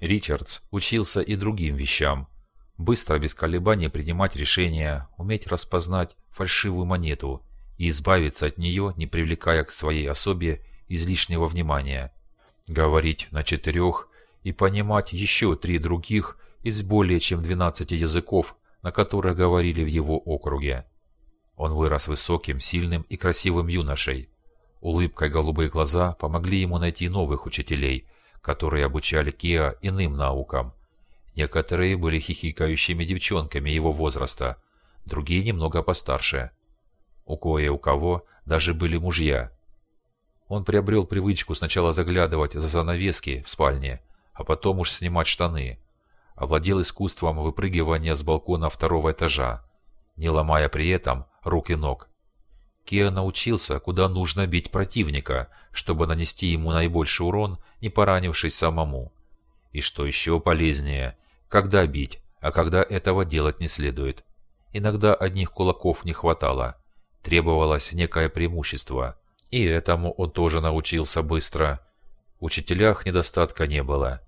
Ричардс учился и другим вещам. Быстро, без колебаний принимать решения, уметь распознать фальшивую монету и избавиться от нее, не привлекая к своей особе излишнего внимания. Говорить на четырех и понимать еще три других из более чем 12 языков, на которых говорили в его округе. Он вырос высоким, сильным и красивым юношей. Улыбка и голубые глаза помогли ему найти новых учителей, которые обучали Кеа иным наукам. Некоторые были хихикающими девчонками его возраста, другие немного постарше. У кое у кого даже были мужья. Он приобрел привычку сначала заглядывать за занавески в спальне, а потом уж снимать штаны. Овладел искусством выпрыгивания с балкона второго этажа, не ломая при этом рук и ног. Киа научился, куда нужно бить противника, чтобы нанести ему наибольший урон, не поранившись самому. И что еще полезнее, когда бить, а когда этого делать не следует. Иногда одних кулаков не хватало. Требовалось некое преимущество. И этому он тоже научился быстро. В учителях недостатка не было.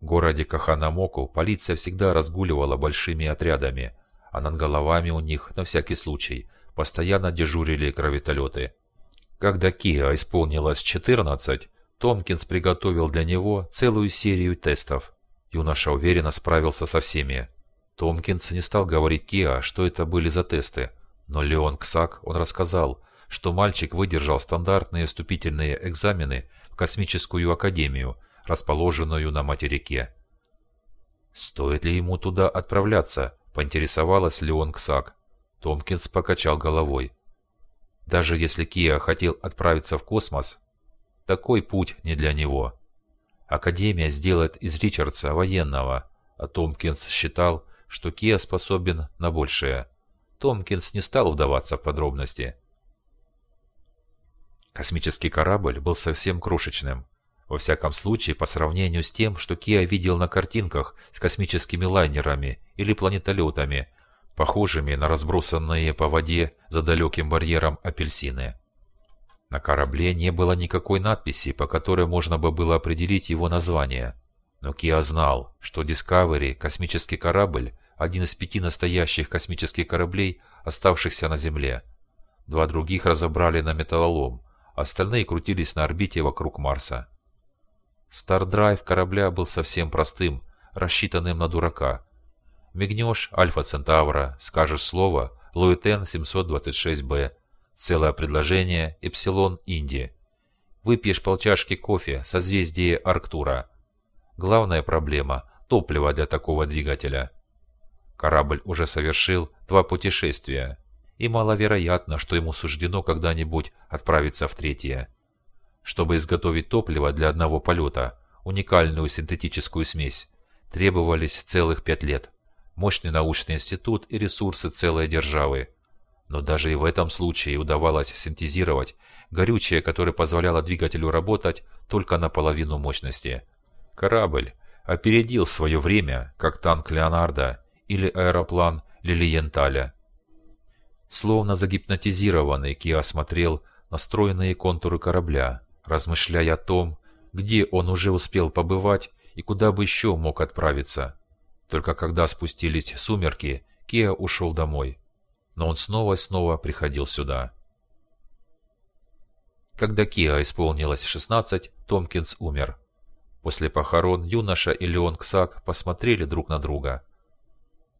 В городе Каханамоку полиция всегда разгуливала большими отрядами, а над головами у них, на всякий случай, постоянно дежурили гравитолеты. Когда Киа исполнилось 14, Томкинс приготовил для него целую серию тестов. Юноша уверенно справился со всеми. Томкинс не стал говорить Киа, что это были за тесты, но Леон Ксак он рассказал, что мальчик выдержал стандартные вступительные экзамены в космическую академию, расположенную на материке. Стоит ли ему туда отправляться, поинтересовалась Леон Ксак. Томкинс покачал головой. Даже если Киа хотел отправиться в космос, такой путь не для него. Академия сделает из Ричардса военного, а Томкинс считал, что Киа способен на большее. Томкинс не стал вдаваться в подробности. Космический корабль был совсем крошечным. Во всяком случае, по сравнению с тем, что Киа видел на картинках с космическими лайнерами или планетолетами, похожими на разбросанные по воде за далеким барьером апельсины. На корабле не было никакой надписи, по которой можно бы было определить его название. Но Киа знал, что Discovery, космический корабль, один из пяти настоящих космических кораблей, оставшихся на Земле. Два других разобрали на металлолом, остальные крутились на орбите вокруг Марса. Стардрайв корабля был совсем простым, рассчитанным на дурака – Мигнешь Альфа Центавра, скажешь слово Луитен 726Б, целое предложение Эпсилон Инди. Выпьешь полчашки кофе созвездие Арктура. Главная проблема – топливо для такого двигателя. Корабль уже совершил два путешествия, и маловероятно, что ему суждено когда-нибудь отправиться в третье. Чтобы изготовить топливо для одного полета, уникальную синтетическую смесь, требовались целых пять лет мощный научный институт и ресурсы целой державы. Но даже и в этом случае удавалось синтезировать горючее, которое позволяло двигателю работать только на половину мощности. Корабль опередил свое время, как танк Леонардо или аэроплан Лилиенталя. Словно загипнотизированный, Киа смотрел на стройные контуры корабля, размышляя о том, где он уже успел побывать и куда бы еще мог отправиться. Только когда спустились сумерки, Киа ушел домой. Но он снова и снова приходил сюда. Когда Киа исполнилось 16, Томкинс умер. После похорон юноша и Леон Ксак посмотрели друг на друга.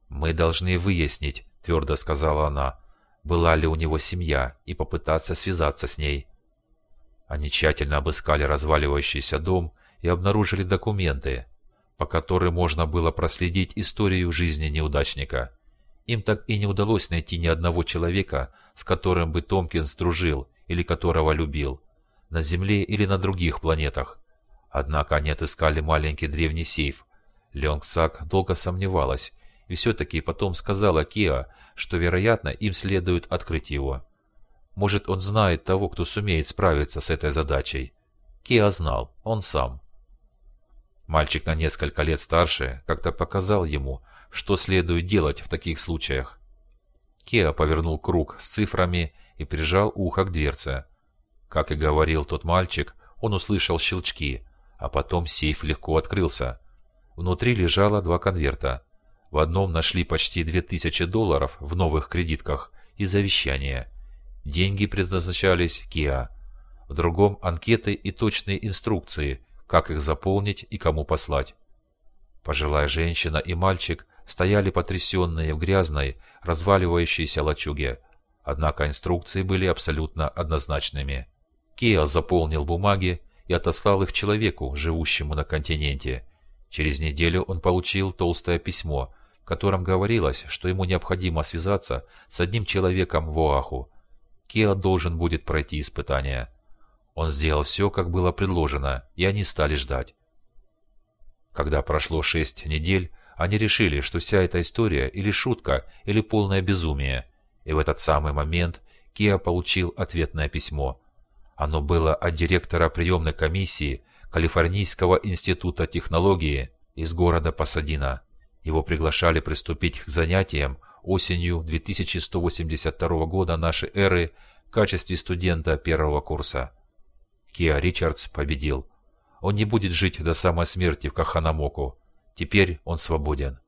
«Мы должны выяснить», – твердо сказала она, – «была ли у него семья, и попытаться связаться с ней». Они тщательно обыскали разваливающийся дом и обнаружили документы, по которой можно было проследить историю жизни неудачника. Им так и не удалось найти ни одного человека, с которым бы Томпкинс дружил или которого любил, на Земле или на других планетах. Однако они отыскали маленький древний сейф. Ленгсак долго сомневалась и все-таки потом сказала Киа, что, вероятно, им следует открыть его. Может, он знает того, кто сумеет справиться с этой задачей. Киа знал, он сам. Мальчик на несколько лет старше как-то показал ему, что следует делать в таких случаях. Кеа повернул круг с цифрами и прижал ухо к дверце. Как и говорил тот мальчик, он услышал щелчки, а потом сейф легко открылся. Внутри лежало два конверта. В одном нашли почти 2000 долларов в новых кредитках и завещание. Деньги предназначались Киа. В другом анкеты и точные инструкции, как их заполнить и кому послать. Пожилая женщина и мальчик стояли потрясенные в грязной, разваливающейся лачуге. Однако инструкции были абсолютно однозначными. Киа заполнил бумаги и отослал их человеку, живущему на континенте. Через неделю он получил толстое письмо, в котором говорилось, что ему необходимо связаться с одним человеком в Оаху. Киа должен будет пройти испытание. Он сделал все, как было предложено, и они стали ждать. Когда прошло шесть недель, они решили, что вся эта история или шутка, или полное безумие. И в этот самый момент Киа получил ответное письмо. Оно было от директора приемной комиссии Калифорнийского института технологии из города Пасадина. Его приглашали приступить к занятиям осенью 2182 года нашей эры в качестве студента первого курса. Киа Ричардс победил. Он не будет жить до самой смерти в Каханамоку. Теперь он свободен.